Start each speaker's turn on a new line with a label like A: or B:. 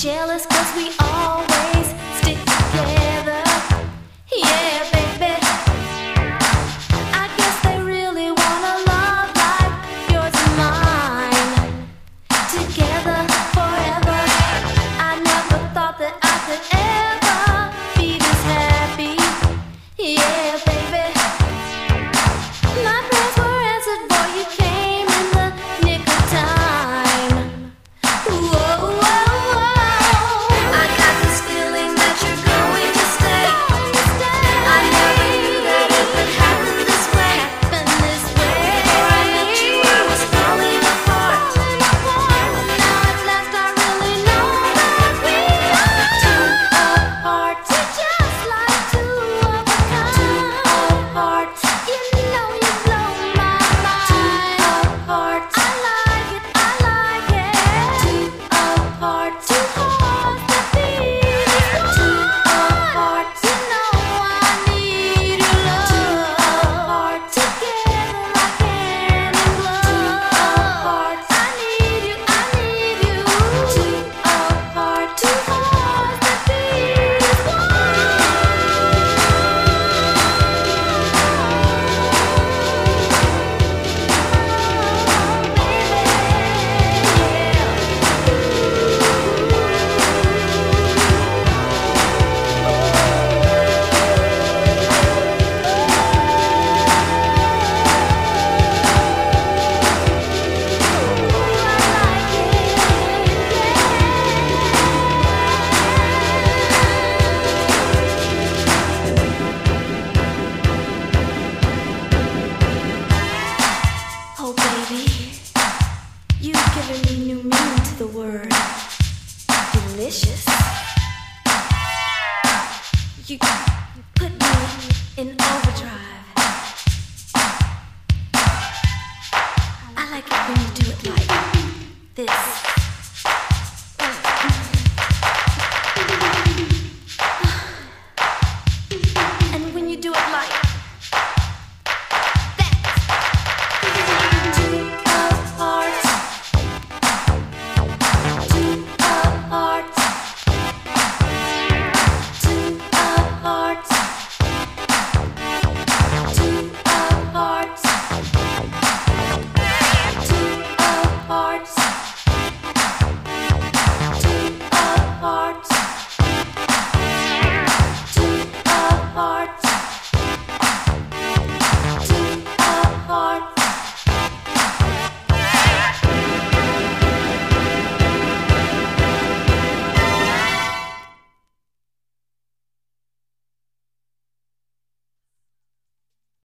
A: jealous cause we always stick together. Yeah, baby. I guess they really want a love like yours and mine. Together. baby. You've given me new meaning to the word delicious. You put me in overdrive. I like it when you do it like this.